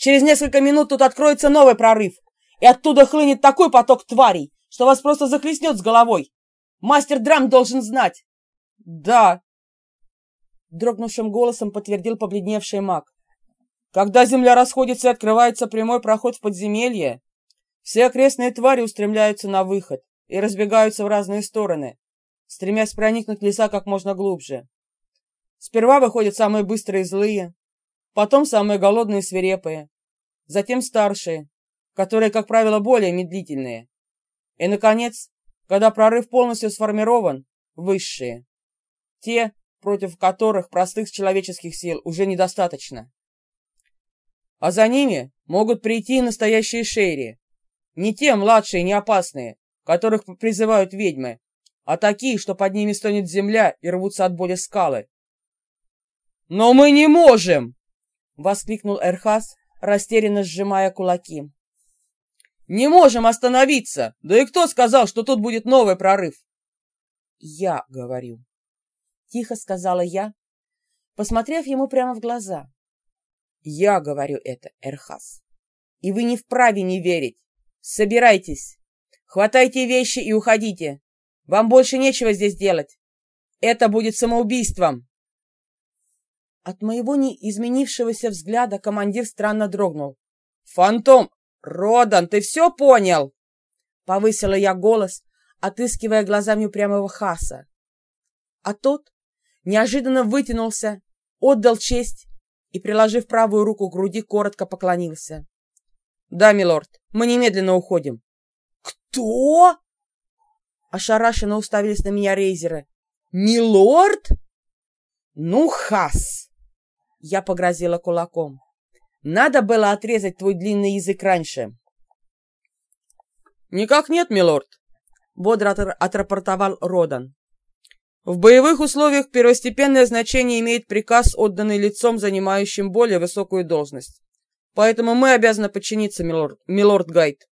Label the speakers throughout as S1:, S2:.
S1: Через несколько минут тут откроется новый прорыв, и оттуда хлынет такой поток тварей, что вас просто захлестнет с головой. Мастер драм должен знать. Да. Дрогнувшим голосом подтвердил побледневший маг. Когда земля расходится и открывается прямой проход в подземелье, все окрестные твари устремляются на выход и разбегаются в разные стороны, стремясь проникнуть в леса как можно глубже. Сперва выходят самые быстрые и злые, потом самые голодные и свирепые, затем старшие, которые, как правило, более медлительные, и, наконец, когда прорыв полностью сформирован, высшие, те, против которых простых человеческих сил уже недостаточно. А за ними могут прийти настоящие шейри, не те младшие, не опасные, которых призывают ведьмы, а такие, что под ними стонет земля и рвутся от боли скалы. «Но мы не можем!» — воскликнул Эрхас, растерянно сжимая кулаки. «Не можем остановиться! Да и кто сказал, что тут будет новый прорыв?» «Я говорю», — тихо сказала я, посмотрев ему прямо в глаза. «Я говорю это, Эрхас, и вы не вправе не верить. Собирайтесь, хватайте вещи и уходите. Вам больше нечего здесь делать. Это будет самоубийством. От моего неизменившегося взгляда командир странно дрогнул. «Фантом! Родан, ты все понял?» Повысила я голос, отыскивая глазами упрямого Хаса. А тот неожиданно вытянулся, отдал честь и, приложив правую руку к груди, коротко поклонился. «Да, милорд, мы немедленно уходим». «Кто?» Ошарашенно уставились на меня рейзеры. «Милорд?» «Ну, хас!» Я погрозила кулаком. «Надо было отрезать твой длинный язык раньше». «Никак нет, милорд», — бодро отрапортовал Родан. В боевых условиях первостепенное значение имеет приказ, отданный лицом, занимающим более высокую должность. Поэтому мы обязаны подчиниться, милорд, милорд Гайд.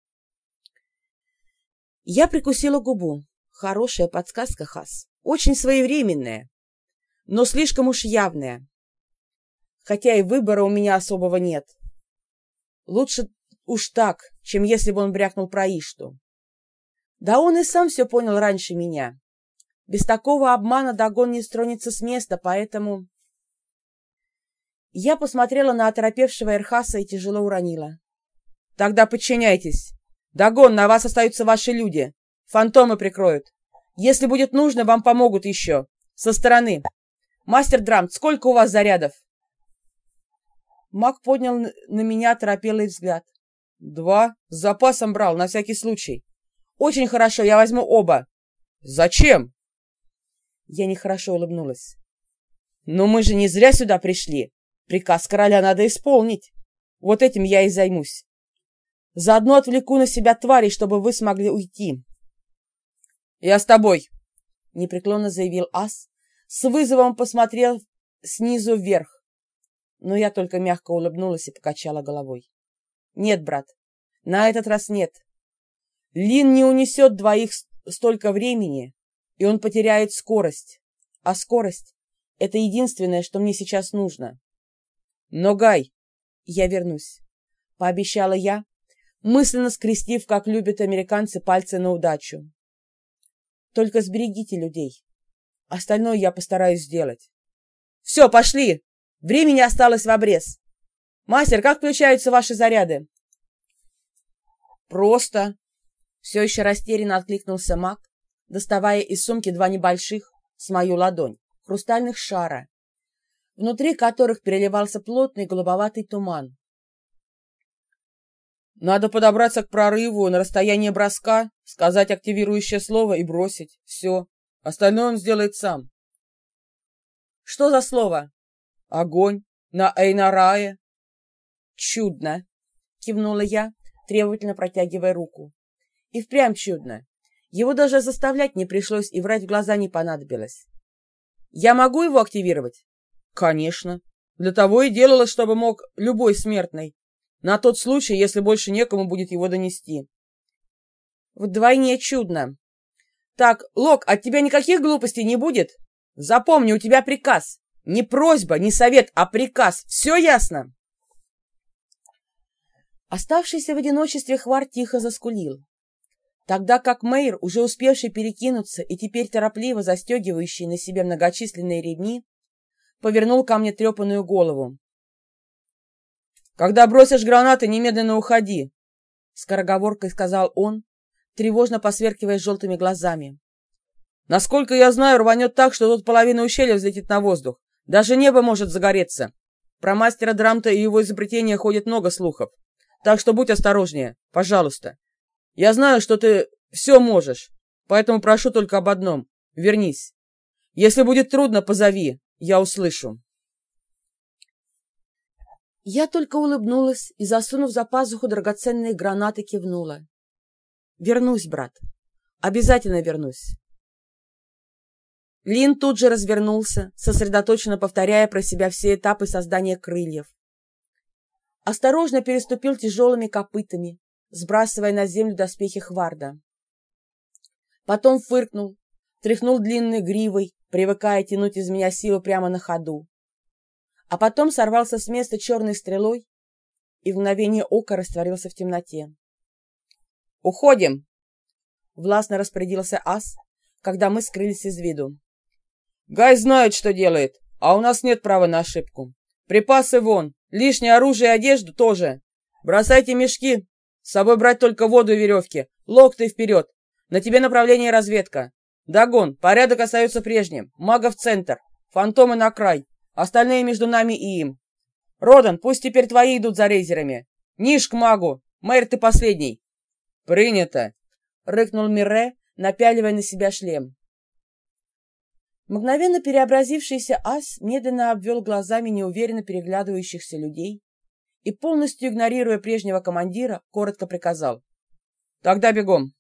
S1: Я прикусила губу. Хорошая подсказка, Хас. Очень своевременная, но слишком уж явная. Хотя и выбора у меня особого нет. Лучше уж так, чем если бы он брякнул про Ишту. Да он и сам все понял раньше меня. Без такого обмана Дагон не стронется с места, поэтому... Я посмотрела на оторопевшего Эрхаса и тяжело уронила. «Тогда подчиняйтесь. Дагон, на вас остаются ваши люди. Фантомы прикроют. Если будет нужно, вам помогут еще. Со стороны. Мастер Драмт, сколько у вас зарядов?» Маг поднял на меня торопелый взгляд. «Два. С запасом брал, на всякий случай. Очень хорошо, я возьму оба». «Зачем?» Я нехорошо улыбнулась. «Но мы же не зря сюда пришли. Приказ короля надо исполнить. Вот этим я и займусь. Заодно отвлеку на себя тварей, чтобы вы смогли уйти. Я с тобой, непреклонно заявил Ас, с вызовом посмотрел снизу вверх. Но я только мягко улыбнулась и покачала головой. Нет, брат, на этот раз нет. Лин не унесет двоих столько времени, и он потеряет скорость. А скорость — это единственное, что мне сейчас нужно. Но, Гай, я вернусь, пообещала я, мысленно скрестив, как любят американцы, пальцы на удачу. Только сберегите людей. Остальное я постараюсь сделать. Все, пошли! Времени осталось в обрез. Мастер, как включаются ваши заряды? Просто. Все еще растерянно откликнулся маг, доставая из сумки два небольших, с мою ладонь, хрустальных шара, внутри которых переливался плотный голубоватый туман. Надо подобраться к прорыву на расстояние броска, сказать активирующее слово и бросить. Все. Остальное он сделает сам. Что за слово? Огонь. На Эйнарае. Чудно. Кивнула я, требовательно протягивая руку. И впрямь чудно. Его даже заставлять не пришлось и врать в глаза не понадобилось. Я могу его активировать? Конечно. Для того и делалось, чтобы мог любой смертный. На тот случай, если больше некому будет его донести. Вдвойне чудно. Так, Лок, от тебя никаких глупостей не будет? Запомни, у тебя приказ. Не просьба, не совет, а приказ. Все ясно? Оставшийся в одиночестве Хвар тихо заскулил, тогда как Мэйр, уже успевший перекинуться и теперь торопливо застегивающий на себе многочисленные ремни, повернул ко мне трепанную голову. «Когда бросишь гранаты, немедленно уходи!» — скороговоркой сказал он, тревожно посверкивая желтыми глазами. «Насколько я знаю, рванет так, что тут половина ущелья взлетит на воздух. Даже небо может загореться. Про мастера Драмта и его изобретения ходит много слухов. Так что будь осторожнее, пожалуйста. Я знаю, что ты все можешь, поэтому прошу только об одном. Вернись. Если будет трудно, позови, я услышу. Я только улыбнулась и, засунув за пазуху драгоценные гранаты, кивнула. Вернусь, брат. Обязательно вернусь. Лин тут же развернулся, сосредоточенно повторяя про себя все этапы создания крыльев осторожно переступил тяжелыми копытами, сбрасывая на землю доспехи Хварда. Потом фыркнул, тряхнул длинной гривой, привыкая тянуть из меня силу прямо на ходу. А потом сорвался с места черной стрелой и в мгновение ока растворился в темноте. «Уходим!» — властно распорядился ас, когда мы скрылись из виду. «Гай знает, что делает, а у нас нет права на ошибку. Припасы вон, Лишнее оружие и одежду тоже. Бросайте мешки. С собой брать только воду и веревки. Локты вперед. На тебе направление разведка. Догон. Порядок остается прежним. Мага в центр. Фантомы на край. Остальные между нами и им. Родан, пусть теперь твои идут за рейзерами. Ниш к магу. Мэр, ты последний. Принято. Рыкнул Мирре, напяливая на себя шлем. Мгновенно переобразившийся ас медленно обвел глазами неуверенно переглядывающихся людей и, полностью игнорируя прежнего командира, коротко приказал. «Тогда бегом!»